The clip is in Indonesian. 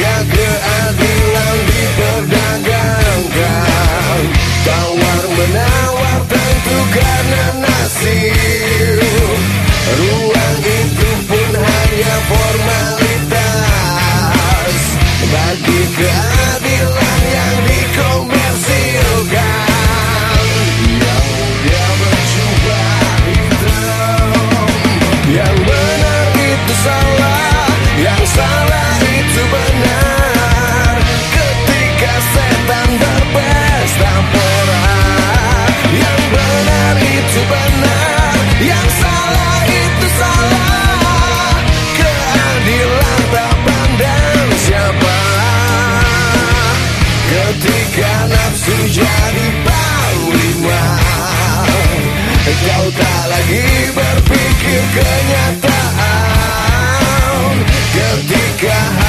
Jika keadilan diperdagang. Ketika nafsu jadi panglima Kau tak lagi berpikir kenyataan. Ketika